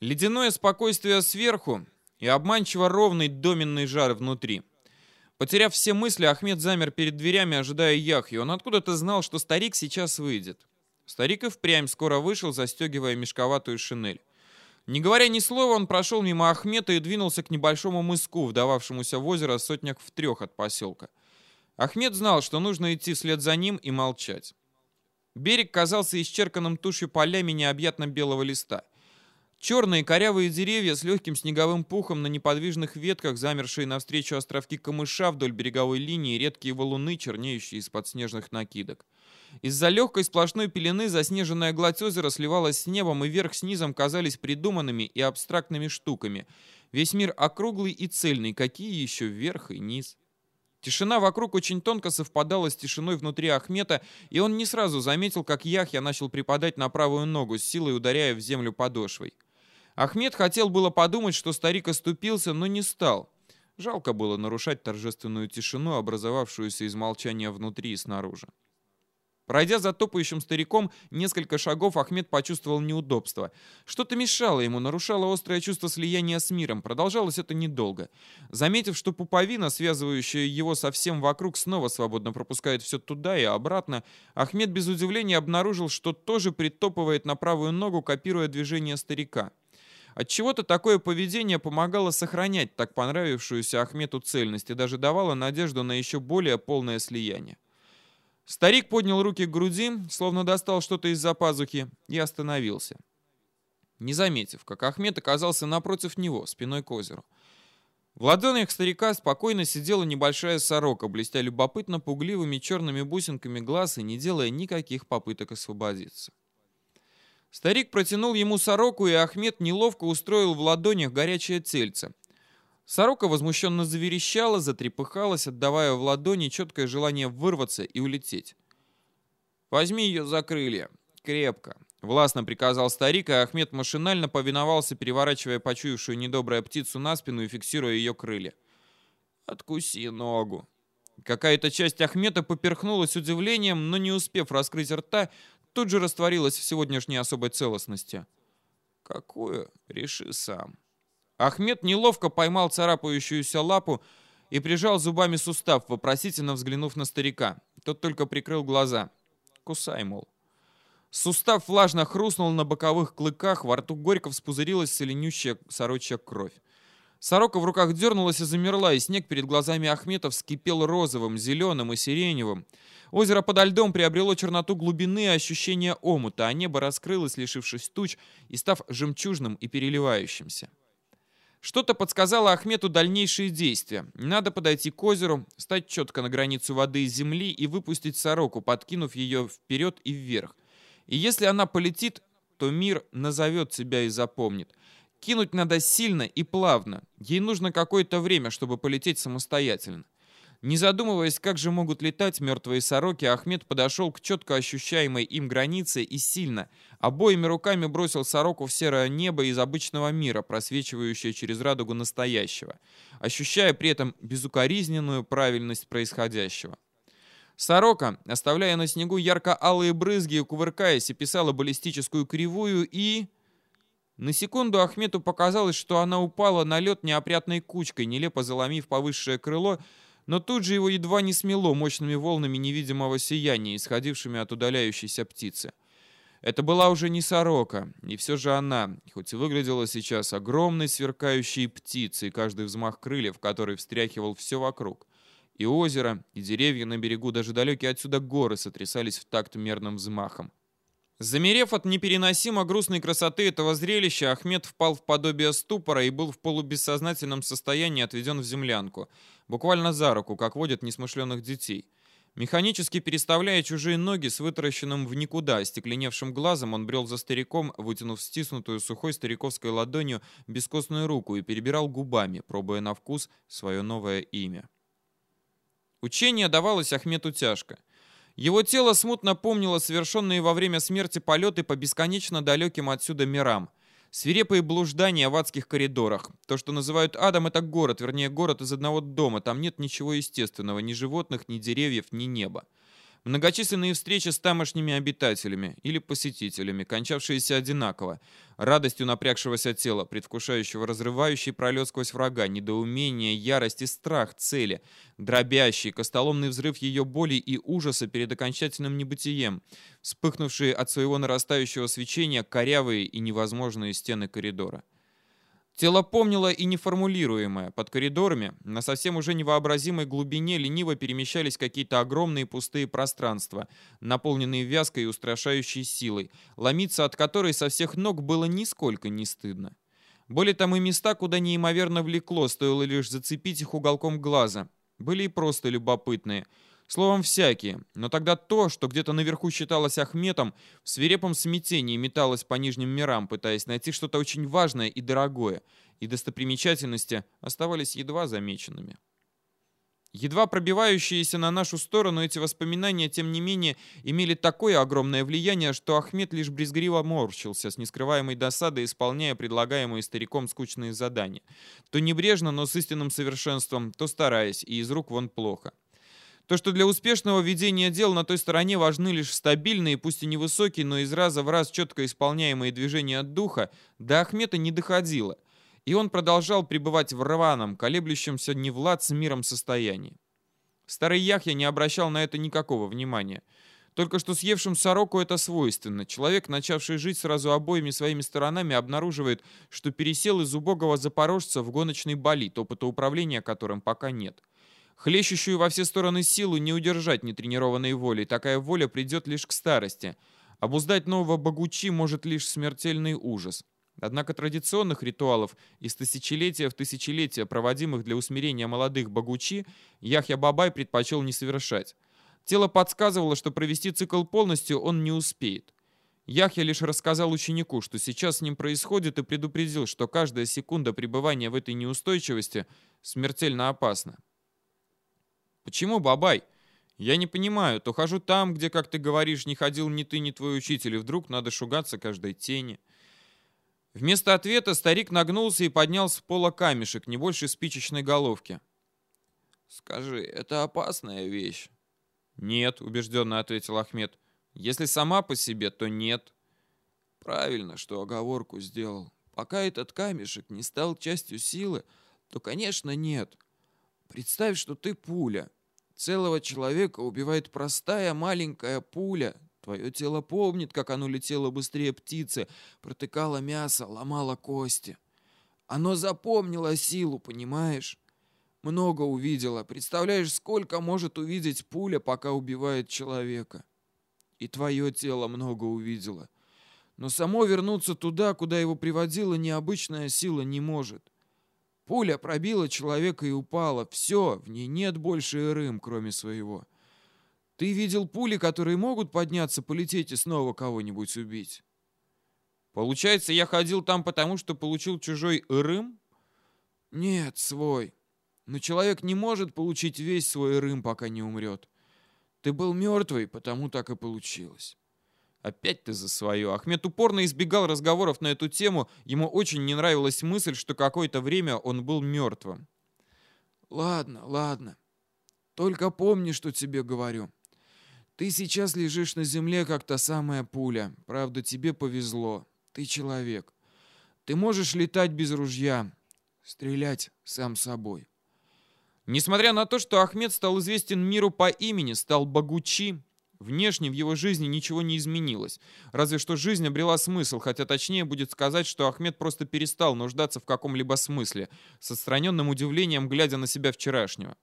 Ледяное спокойствие сверху и обманчиво ровный доменный жар внутри. Потеряв все мысли, Ахмед замер перед дверями, ожидая Яхью. Он откуда-то знал, что старик сейчас выйдет. Старик и впрямь скоро вышел, застегивая мешковатую шинель. Не говоря ни слова, он прошел мимо Ахмета и двинулся к небольшому мыску, вдававшемуся в озеро сотнях в трех от поселка. Ахмед знал, что нужно идти вслед за ним и молчать. Берег казался исчерканным тушью полями необъятно белого листа. Черные корявые деревья с легким снеговым пухом на неподвижных ветках, замершие навстречу островки камыша вдоль береговой линии, редкие валуны, чернеющие из-под снежных накидок. Из-за легкой сплошной пелены заснеженная гладь озера сливалась с небом, и верх с низом казались придуманными и абстрактными штуками. Весь мир округлый и цельный, какие еще верх и низ. Тишина вокруг очень тонко совпадала с тишиной внутри Ахмета, и он не сразу заметил, как Яхья начал припадать на правую ногу, с силой ударяя в землю подошвой. Ахмед хотел было подумать, что старик оступился, но не стал. Жалко было нарушать торжественную тишину, образовавшуюся из молчания внутри и снаружи. Пройдя за топающим стариком несколько шагов, Ахмед почувствовал неудобство. Что-то мешало ему, нарушало острое чувство слияния с миром. Продолжалось это недолго. Заметив, что пуповина, связывающая его совсем вокруг, снова свободно пропускает все туда и обратно, Ахмед без удивления обнаружил, что тоже притопывает на правую ногу, копируя движение старика. Отчего-то такое поведение помогало сохранять так понравившуюся Ахмету цельность и даже давало надежду на еще более полное слияние. Старик поднял руки к груди, словно достал что-то из-за пазухи, и остановился. Не заметив, как Ахмед оказался напротив него, спиной к озеру. В ладонях старика спокойно сидела небольшая сорока, блестя любопытно пугливыми черными бусинками глаз и не делая никаких попыток освободиться. Старик протянул ему сороку, и Ахмед неловко устроил в ладонях горячее тельце. Сорока возмущенно заверещала, затрепыхалась, отдавая в ладони четкое желание вырваться и улететь. «Возьми ее за крылья. Крепко», — властно приказал старик, а Ахмед машинально повиновался, переворачивая почуявшую недобрую птицу на спину и фиксируя ее крылья. «Откуси ногу». Какая-то часть Ахмета поперхнулась удивлением, но не успев раскрыть рта, тут же растворилась в сегодняшней особой целостности. «Какую? Реши сам». Ахмед неловко поймал царапающуюся лапу и прижал зубами сустав, вопросительно взглянув на старика. Тот только прикрыл глаза. «Кусай, мол». Сустав влажно хрустнул на боковых клыках, во рту горько вспузырилась соленющая сорочья кровь. Сорока в руках дернулась и замерла, и снег перед глазами Ахмета вскипел розовым, зеленым и сиреневым. Озеро подо льдом приобрело черноту глубины и ощущение омута, а небо раскрылось, лишившись туч, и став жемчужным и переливающимся. Что-то подсказало Ахмету дальнейшие действия. Надо подойти к озеру, стать четко на границу воды и земли и выпустить сороку, подкинув ее вперед и вверх. И если она полетит, то мир назовет себя и запомнит. Кинуть надо сильно и плавно. Ей нужно какое-то время, чтобы полететь самостоятельно. Не задумываясь, как же могут летать мертвые сороки, Ахмед подошел к четко ощущаемой им границе и сильно, обоими руками бросил сороку в серое небо из обычного мира, просвечивающее через радугу настоящего, ощущая при этом безукоризненную правильность происходящего. Сорока, оставляя на снегу ярко-алые брызги и кувыркаясь, описала баллистическую кривую и... На секунду Ахмету показалось, что она упала на лед неопрятной кучкой, нелепо заломив повысшее крыло, но тут же его едва не смело мощными волнами невидимого сияния, исходившими от удаляющейся птицы. Это была уже не сорока, и все же она, хоть и выглядела сейчас огромной сверкающей птицей, каждый взмах крыльев, который встряхивал все вокруг. И озеро, и деревья на берегу, даже далекие отсюда горы сотрясались в такт мерным взмахом. Замерев от непереносимо грустной красоты этого зрелища, Ахмед впал в подобие ступора и был в полубессознательном состоянии отведен в землянку, буквально за руку, как водят несмышленных детей. Механически переставляя чужие ноги с вытаращенным в никуда остекленевшим глазом, он брел за стариком, вытянув стиснутую сухой стариковской ладонью бескостную руку и перебирал губами, пробуя на вкус свое новое имя. Учение давалось Ахмету тяжко — его тело смутно помнило совершенные во время смерти полеты по бесконечно далеким отсюда мирам. Свирепые блуждания в адских коридорах. То, что называют адом, это город, вернее, город из одного дома. Там нет ничего естественного, ни животных, ни деревьев, ни неба. Многочисленные встречи с тамошними обитателями или посетителями, кончавшиеся одинаково, радостью напрягшегося тела, предвкушающего разрывающий пролет сквозь врага, недоумение, ярость и страх цели, дробящий, костоломный взрыв ее боли и ужаса перед окончательным небытием, вспыхнувшие от своего нарастающего свечения корявые и невозможные стены коридора. Тело помнило и неформулируемое. Под коридорами на совсем уже невообразимой глубине лениво перемещались какие-то огромные пустые пространства, наполненные вязкой и устрашающей силой, ломиться от которой со всех ног было нисколько не стыдно. Были там и места, куда неимоверно влекло, стоило лишь зацепить их уголком глаза. Были и просто любопытные — Словом, всякие. Но тогда то, что где-то наверху считалось Ахметом, в свирепом смятении металось по нижним мирам, пытаясь найти что-то очень важное и дорогое, и достопримечательности оставались едва замеченными. Едва пробивающиеся на нашу сторону эти воспоминания, тем не менее, имели такое огромное влияние, что Ахмед лишь брезгливо морщился с нескрываемой досадой, исполняя предлагаемые стариком скучные задания. То небрежно, но с истинным совершенством, то стараясь, и из рук вон плохо. То, что для успешного ведения дел на той стороне важны лишь стабильные, пусть и невысокие, но из раза в раз четко исполняемые движения от духа, до Ахмета не доходило, и он продолжал пребывать в рваном, колеблющемся не влад с миром состоянии. Старый Яхья не обращал на это никакого внимания. Только что съевшим сороку это свойственно. Человек, начавший жить сразу обоими своими сторонами, обнаруживает, что пересел из убогого запорожца в гоночный болид, опыта управления которым пока нет. Хлещущую во все стороны силу не удержать нетренированной волей. Такая воля придет лишь к старости. Обуздать нового богучи может лишь смертельный ужас. Однако традиционных ритуалов из тысячелетия в тысячелетие, проводимых для усмирения молодых богучи, Яхья Бабай предпочел не совершать. Тело подсказывало, что провести цикл полностью он не успеет. Яхья лишь рассказал ученику, что сейчас с ним происходит, и предупредил, что каждая секунда пребывания в этой неустойчивости смертельно опасна. Почему, бабай? Я не понимаю, то хожу там, где, как ты говоришь, не ходил ни ты, ни твой учитель, и вдруг надо шугаться каждой тени. Вместо ответа старик нагнулся и поднял с пола камешек, не больше спичечной головки. «Скажи, это опасная вещь?» «Нет», — убежденно ответил Ахмед. «Если сама по себе, то нет». «Правильно, что оговорку сделал. Пока этот камешек не стал частью силы, то, конечно, нет. Представь, что ты пуля. Целого человека убивает простая маленькая пуля. Твое тело помнит, как оно летело быстрее птицы, протыкало мясо, ломало кости. Оно запомнило силу, понимаешь? Много увидело. Представляешь, сколько может увидеть пуля, пока убивает человека? И твое тело много увидело. Но само вернуться туда, куда его приводила необычная сила, не может. Пуля пробила человека и упала. Все, в ней нет больше Ирым, кроме своего. Ты видел пули, которые могут подняться, полететь и снова кого-нибудь убить? Получается, я ходил там потому, что получил чужой Ирым? Нет, свой. Но человек не может получить весь свой Ирым, пока не умрет. Ты был мертвый, потому так и получилось. Опять ты за свое. Ахмед упорно избегал разговоров на эту тему. Ему очень не нравилась мысль, что какое-то время он был мертвым. Ладно, ладно. Только помни, что тебе говорю. Ты сейчас лежишь на земле, как та самая пуля. Правда, тебе повезло. Ты человек. Ты можешь летать без ружья. Стрелять сам собой. Несмотря на то, что Ахмед стал известен миру по имени, стал Багучи, Внешне в его жизни ничего не изменилось. Разве что жизнь обрела смысл, хотя точнее будет сказать, что Ахмед просто перестал нуждаться в каком-либо смысле, с отстраненным удивлением глядя на себя вчерашнего.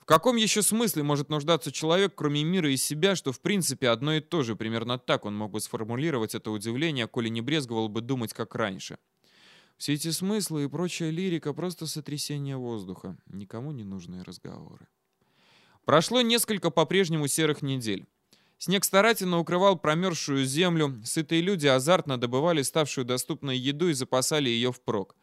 В каком еще смысле может нуждаться человек, кроме мира и себя, что в принципе одно и то же, примерно так он мог бы сформулировать это удивление, коли не брезговал бы думать как раньше. Все эти смыслы и прочая лирика — просто сотрясение воздуха, никому не нужные разговоры. Прошло несколько по-прежнему серых недель. Снег старательно укрывал промерзшую землю, сытые люди азартно добывали ставшую доступной еду и запасали ее впрок.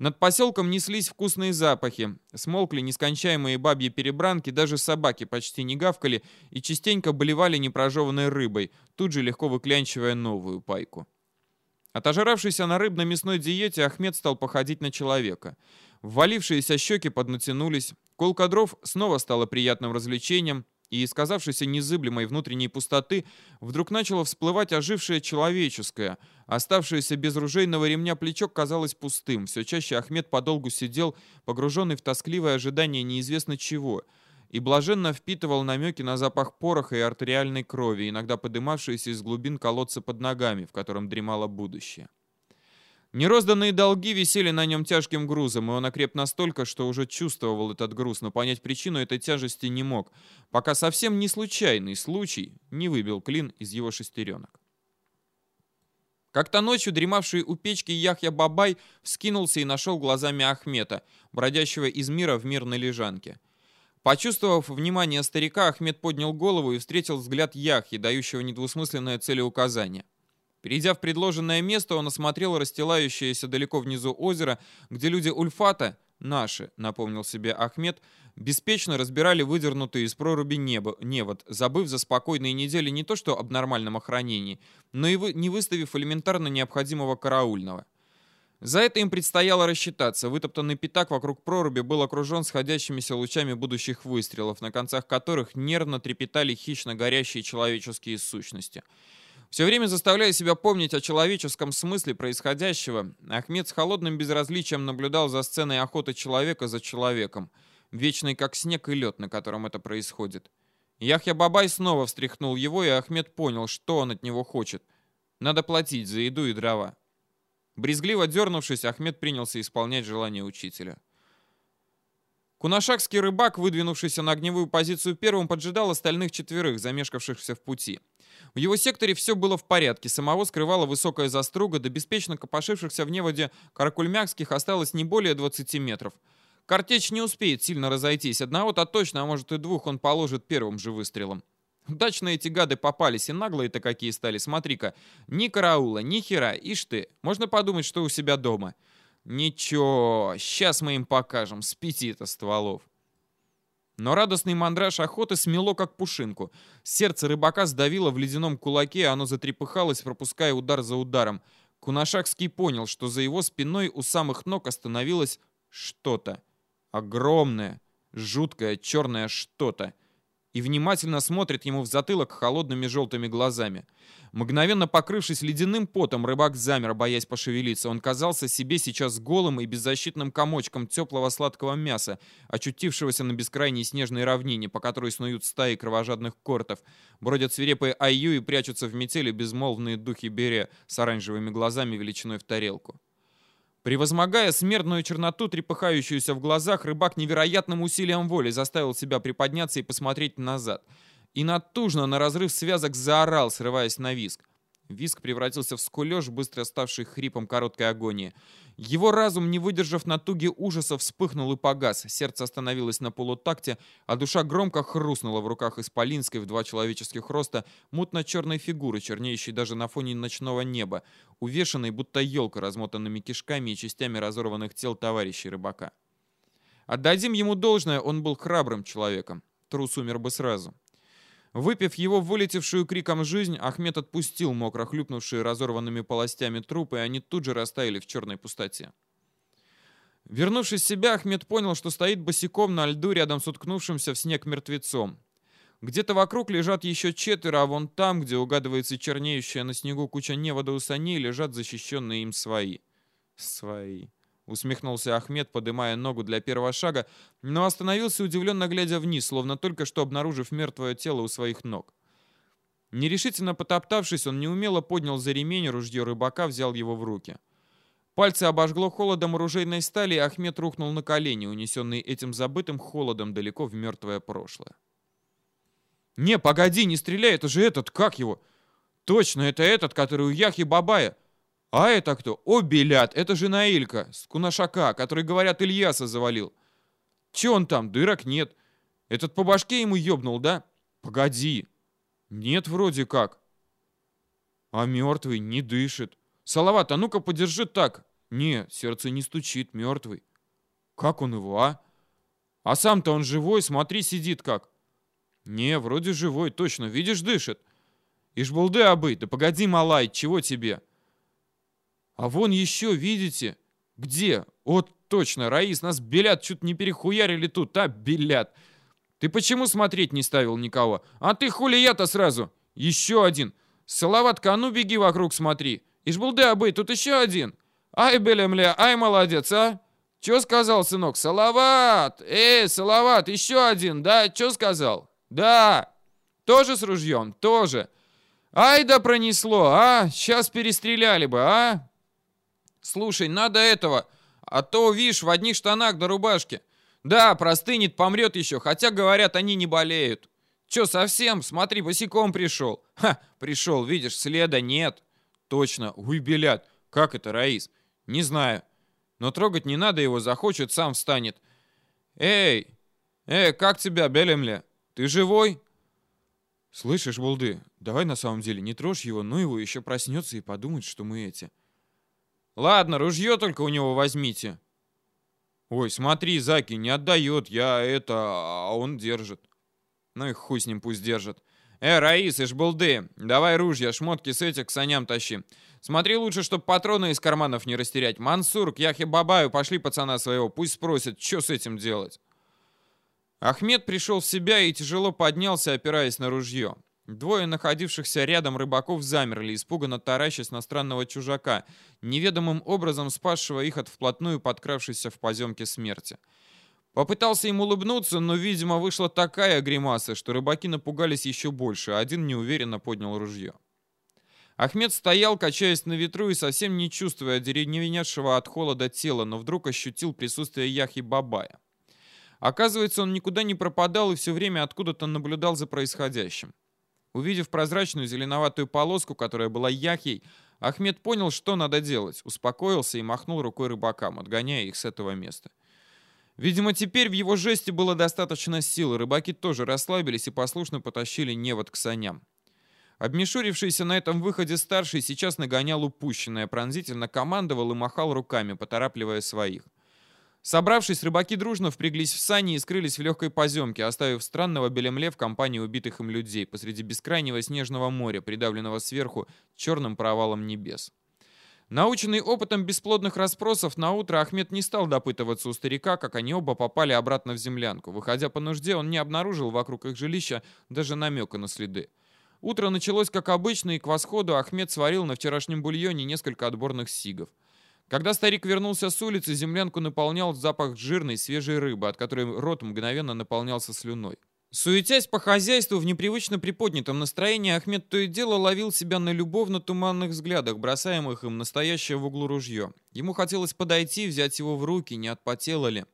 Над поселком неслись вкусные запахи, смолкли нескончаемые бабьи перебранки, даже собаки почти не гавкали и частенько болевали непрожеванной рыбой, тут же легко выклянчивая новую пайку. Отожравшийся на рыбно-мясной диете, Ахмед стал походить на человека. Ввалившиеся щеки поднатянулись, колка дров снова стала приятным развлечением, и из казавшейся незыблемой внутренней пустоты вдруг начало всплывать ожившее человеческое. Оставшееся без ружейного ремня плечо казалось пустым. Все чаще Ахмед подолгу сидел, погруженный в тоскливое ожидание неизвестно чего, и блаженно впитывал намеки на запах пороха и артериальной крови, иногда подымавшиеся из глубин колодца под ногами, в котором дремало будущее. Нерозданные долги висели на нем тяжким грузом, и он окреп настолько, что уже чувствовал этот груз, но понять причину этой тяжести не мог, пока совсем не случайный случай не выбил клин из его шестеренок. Как-то ночью дремавший у печки Яхья Бабай вскинулся и нашел глазами Ахмета, бродящего из мира в мирной лежанке. Почувствовав внимание старика, Ахмед поднял голову и встретил взгляд Яхьи, дающего недвусмысленное целеуказание. Перейдя в предложенное место, он осмотрел расстилающееся далеко внизу озеро, где люди Ульфата, наши, напомнил себе Ахмед, беспечно разбирали выдернутые из проруби небо, невод, забыв за спокойные недели не то что об нормальном охранении, но и вы, не выставив элементарно необходимого караульного. За это им предстояло рассчитаться. Вытоптанный пятак вокруг проруби был окружен сходящимися лучами будущих выстрелов, на концах которых нервно трепетали хищно горящие человеческие сущности — все время заставляя себя помнить о человеческом смысле происходящего, Ахмед с холодным безразличием наблюдал за сценой охоты человека за человеком, вечный как снег и лед, на котором это происходит. Яхья Бабай снова встряхнул его, и Ахмед понял, что он от него хочет. Надо платить за еду и дрова. Брезгливо дернувшись, Ахмед принялся исполнять желание учителя. Кунашакский рыбак, выдвинувшийся на огневую позицию первым, поджидал остальных четверых, замешкавшихся в пути. В его секторе все было в порядке, самого скрывала высокая заструга, до беспечно копошившихся в неводе каракульмякских осталось не более 20 метров. Картечь не успеет сильно разойтись, одного-то точно, а может и двух он положит первым же выстрелом. Удачно эти гады попались, и наглые-то какие стали, смотри-ка. Ни караула, ни хера, ишь ты, можно подумать, что у себя дома. Ничего, сейчас мы им покажем, с пяти-то стволов. Но радостный мандраж охоты смело как пушинку. Сердце рыбака сдавило в ледяном кулаке, оно затрепыхалось, пропуская удар за ударом. Кунашакский понял, что за его спиной у самых ног остановилось что-то. Огромное, жуткое, черное что-то и внимательно смотрит ему в затылок холодными желтыми глазами. Мгновенно покрывшись ледяным потом, рыбак замер, боясь пошевелиться. Он казался себе сейчас голым и беззащитным комочком теплого сладкого мяса, очутившегося на бескрайней снежной равнине, по которой снуют стаи кровожадных кортов. Бродят свирепые айю и прячутся в метели безмолвные духи бере с оранжевыми глазами величиной в тарелку. Превозмогая смертную черноту, трепыхающуюся в глазах, рыбак невероятным усилием воли заставил себя приподняться и посмотреть назад. И натужно на разрыв связок заорал, срываясь на виск. Виск превратился в скулеж, быстро ставший хрипом короткой агонии. Его разум, не выдержав натуги ужаса, вспыхнул и погас. Сердце остановилось на полутакте, а душа громко хрустнула в руках Исполинской в два человеческих роста мутно-черной фигуры, чернеющей даже на фоне ночного неба, увешанной будто елка размотанными кишками и частями разорванных тел товарищей рыбака. Отдадим ему должное, он был храбрым человеком. Трус умер бы сразу. Выпив его вылетевшую криком жизнь, Ахмед отпустил мокро хлюпнувшие разорванными полостями трупы, и они тут же растаяли в черной пустоте. Вернувшись в себя, Ахмед понял, что стоит босиком на льду рядом с уткнувшимся в снег мертвецом. Где-то вокруг лежат еще четверо, а вон там, где угадывается чернеющая на снегу куча невода у саней, лежат защищенные им свои. Свои усмехнулся Ахмед, подымая ногу для первого шага, но остановился удивленно глядя вниз, словно только что обнаружив мертвое тело у своих ног. Нерешительно потоптавшись, он неумело поднял за ремень ружье рыбака, взял его в руки. Пальцы обожгло холодом оружейной стали, и Ахмед рухнул на колени, унесенный этим забытым холодом далеко в мертвое прошлое. «Не, погоди, не стреляй, это же этот, как его?» «Точно, это этот, который у Яхи Бабая!» А это кто? О, Белят, это же Наилька с Кунашака, который, говорят, Ильяса завалил. Че он там? Дырок нет. Этот по башке ему ёбнул, да? Погоди. Нет, вроде как. А мертвый не дышит. Салават, а ну-ка подержи так. Не, сердце не стучит, мертвый. Как он его, а? А сам-то он живой, смотри, сидит как. Не, вроде живой, точно, видишь, дышит. Ишбулды абы, да погоди, малай, чего тебе? А вон еще, видите? Где? Вот точно, Раис, нас белят, чуть не перехуярили тут, а, белят. Ты почему смотреть не ставил никого? А ты хули я-то сразу? Еще один. Салаватка, а ну беги вокруг смотри. Ишбулды абы, тут еще один. Ай, белемля, ай, молодец, а? Че сказал, сынок? Салават! Эй, Салават, еще один, да? Че сказал? Да. Тоже с ружьем? Тоже. Ай да пронесло, а? Сейчас перестреляли бы, а? Слушай, надо этого, а то, видишь, в одних штанах до рубашки. Да, простынет, помрет еще, хотя, говорят, они не болеют. Че, совсем? Смотри, босиком пришел. Ха, пришел, видишь, следа нет. Точно, уй, белят. Как это, Раис? Не знаю. Но трогать не надо его, захочет, сам встанет. Эй, эй, как тебя, Белемля? Ты живой? Слышишь, Булды, давай на самом деле не трожь его, ну его еще проснется и подумает, что мы эти. Ладно, ружье только у него возьмите. Ой, смотри, Заки, не отдает, я это, а он держит. Ну и хуй с ним пусть держит. Э, Раис, Ишбулды, давай ружья, шмотки с этих к саням тащи. Смотри лучше, чтоб патроны из карманов не растерять. Мансур, к Яхе Бабаю, пошли пацана своего, пусть спросят, что с этим делать. Ахмед пришел в себя и тяжело поднялся, опираясь на ружье. Двое находившихся рядом рыбаков замерли, испуганно таращась на странного чужака, неведомым образом спасшего их от вплотную подкравшейся в поземке смерти. Попытался им улыбнуться, но, видимо, вышла такая гримаса, что рыбаки напугались еще больше, а один неуверенно поднял ружье. Ахмед стоял, качаясь на ветру и совсем не чувствуя деревеневшего от холода тела, но вдруг ощутил присутствие Яхи Бабая. Оказывается, он никуда не пропадал и все время откуда-то наблюдал за происходящим. Увидев прозрачную зеленоватую полоску, которая была Яхей, Ахмед понял, что надо делать, успокоился и махнул рукой рыбакам, отгоняя их с этого места. Видимо, теперь в его жесте было достаточно силы, рыбаки тоже расслабились и послушно потащили невод к саням. Обмешурившийся на этом выходе старший сейчас нагонял упущенное, пронзительно командовал и махал руками, поторапливая своих. Собравшись, рыбаки дружно впряглись в сани и скрылись в легкой поземке, оставив странного Белемле в компании убитых им людей посреди бескрайнего снежного моря, придавленного сверху черным провалом небес. Наученный опытом бесплодных расспросов, на утро Ахмед не стал допытываться у старика, как они оба попали обратно в землянку. Выходя по нужде, он не обнаружил вокруг их жилища даже намека на следы. Утро началось как обычно, и к восходу Ахмед сварил на вчерашнем бульоне несколько отборных сигов. Когда старик вернулся с улицы, землянку наполнял запах жирной свежей рыбы, от которой рот мгновенно наполнялся слюной. Суетясь по хозяйству в непривычно приподнятом настроении, Ахмед то и дело ловил себя на любовно-туманных взглядах, бросаемых им настоящее в углу ружье. Ему хотелось подойти, взять его в руки, не отпотело ли.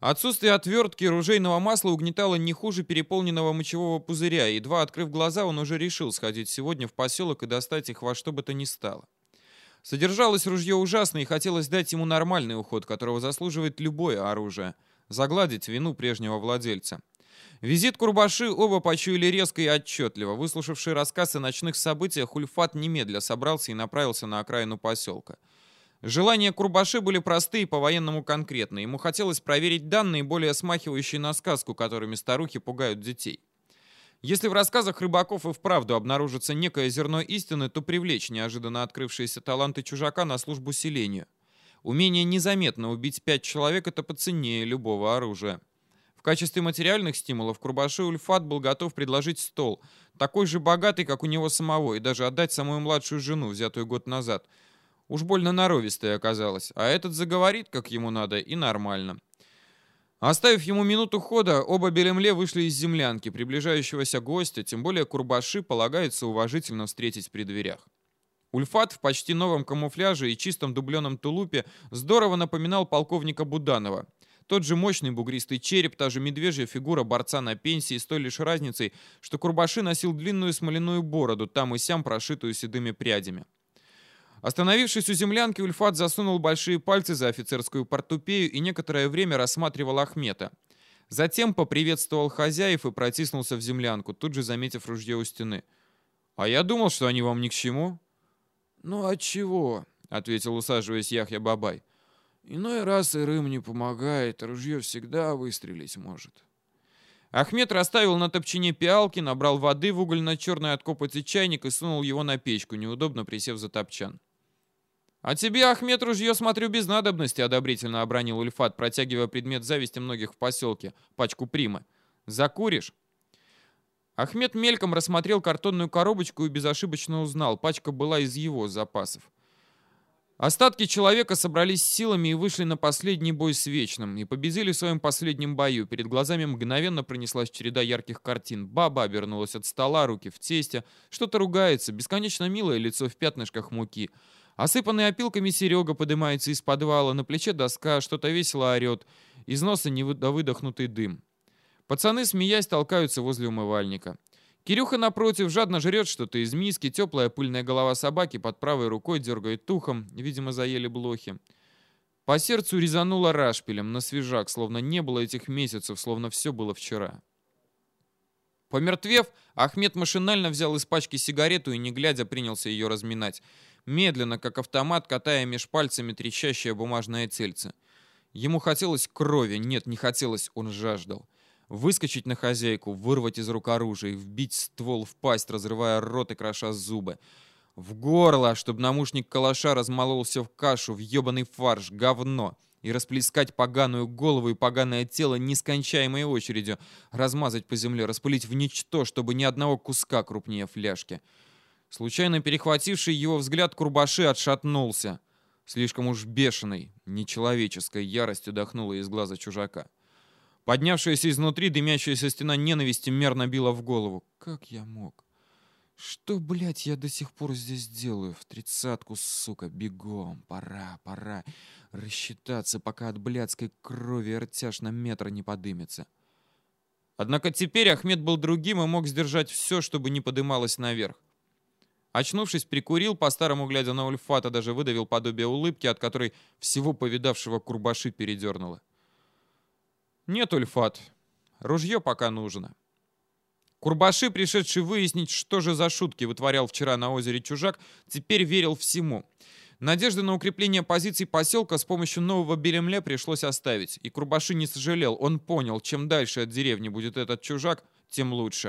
Отсутствие отвертки ружейного масла угнетало не хуже переполненного мочевого пузыря, и едва открыв глаза, он уже решил сходить сегодня в поселок и достать их во что бы то ни стало. Содержалось ружье ужасно, и хотелось дать ему нормальный уход, которого заслуживает любое оружие. Загладить вину прежнего владельца. Визит Курбаши оба почуяли резко и отчетливо. Выслушавший рассказ о ночных событиях, Ульфат немедля собрался и направился на окраину поселка. Желания Курбаши были простые по-военному конкретные. Ему хотелось проверить данные, более смахивающие на сказку, которыми старухи пугают детей. Если в рассказах рыбаков и вправду обнаружится некое зерно истины, то привлечь неожиданно открывшиеся таланты чужака на службу селению. Умение незаметно убить пять человек – это поценнее любого оружия. В качестве материальных стимулов Курбаши Ульфат был готов предложить стол, такой же богатый, как у него самого, и даже отдать самую младшую жену, взятую год назад. Уж больно норовистая оказалась, а этот заговорит, как ему надо, и нормально. Оставив ему минуту хода, оба Белемле вышли из землянки, приближающегося гостя, тем более Курбаши полагается уважительно встретить при дверях. Ульфат в почти новом камуфляже и чистом дубленом тулупе здорово напоминал полковника Буданова. Тот же мощный бугристый череп, та же медвежья фигура борца на пенсии с той лишь разницей, что Курбаши носил длинную смоляную бороду, там и сям прошитую седыми прядями. Остановившись у землянки, Ульфат засунул большие пальцы за офицерскую портупею и некоторое время рассматривал Ахмета. Затем поприветствовал хозяев и протиснулся в землянку, тут же заметив ружье у стены. «А я думал, что они вам ни к чему». «Ну, отчего?» — ответил, усаживаясь Яхья Бабай. «Иной раз и рым не помогает, ружье всегда выстрелить может». Ахмед расставил на топчине пиалки, набрал воды в угольно-черный от копоти чайник и сунул его на печку, неудобно присев за топчан. «А тебе, Ахмед, ружье, смотрю, без надобности», — одобрительно обронил Ульфат, протягивая предмет зависти многих в поселке, пачку примы. Закуришь?» Ахмед мельком рассмотрел картонную коробочку и безошибочно узнал, пачка была из его запасов. Остатки человека собрались силами и вышли на последний бой с Вечным, и победили в своем последнем бою. Перед глазами мгновенно пронеслась череда ярких картин. Баба обернулась от стола, руки в тесте, что-то ругается, бесконечно милое лицо в пятнышках муки. Осыпанный опилками Серега поднимается из подвала, на плече доска, что-то весело орет, из носа невыдохнутый дым. Пацаны, смеясь, толкаются возле умывальника. Кирюха, напротив, жадно жрет что-то из миски, теплая пыльная голова собаки под правой рукой дергает тухом, видимо, заели блохи. По сердцу резануло рашпилем, на свежак, словно не было этих месяцев, словно все было вчера. Помертвев, Ахмед машинально взял из пачки сигарету и, не глядя, принялся ее разминать. Медленно, как автомат, катая меж пальцами трещащее бумажное тельце. Ему хотелось крови, нет, не хотелось, он жаждал. Выскочить на хозяйку, вырвать из рук оружие, вбить ствол в пасть, разрывая рот и кроша зубы. В горло, чтобы намушник калаша размололся в кашу, в ебаный фарш, говно. И расплескать поганую голову и поганое тело нескончаемой очередью. Размазать по земле, распылить в ничто, чтобы ни одного куска крупнее фляжки. Случайно перехвативший его взгляд Курбаши отшатнулся. Слишком уж бешеной, нечеловеческой яростью дохнула из глаза чужака. Поднявшаяся изнутри дымящаяся стена ненависти мерно била в голову. Как я мог? Что, блядь, я до сих пор здесь делаю? В тридцатку, сука, бегом. Пора, пора. Рассчитаться, пока от блядской крови ртяж на метр не подымется. Однако теперь Ахмед был другим и мог сдержать все, чтобы не подымалось наверх. Очнувшись, прикурил, по-старому глядя на Ульфата, даже выдавил подобие улыбки, от которой всего повидавшего Курбаши передернуло. «Нет, Ульфат. Ружье пока нужно». Курбаши, пришедший выяснить, что же за шутки вытворял вчера на озере Чужак, теперь верил всему. Надежды на укрепление позиций поселка с помощью нового Беремля пришлось оставить. И Курбаши не сожалел. Он понял, чем дальше от деревни будет этот чужак, тем лучше.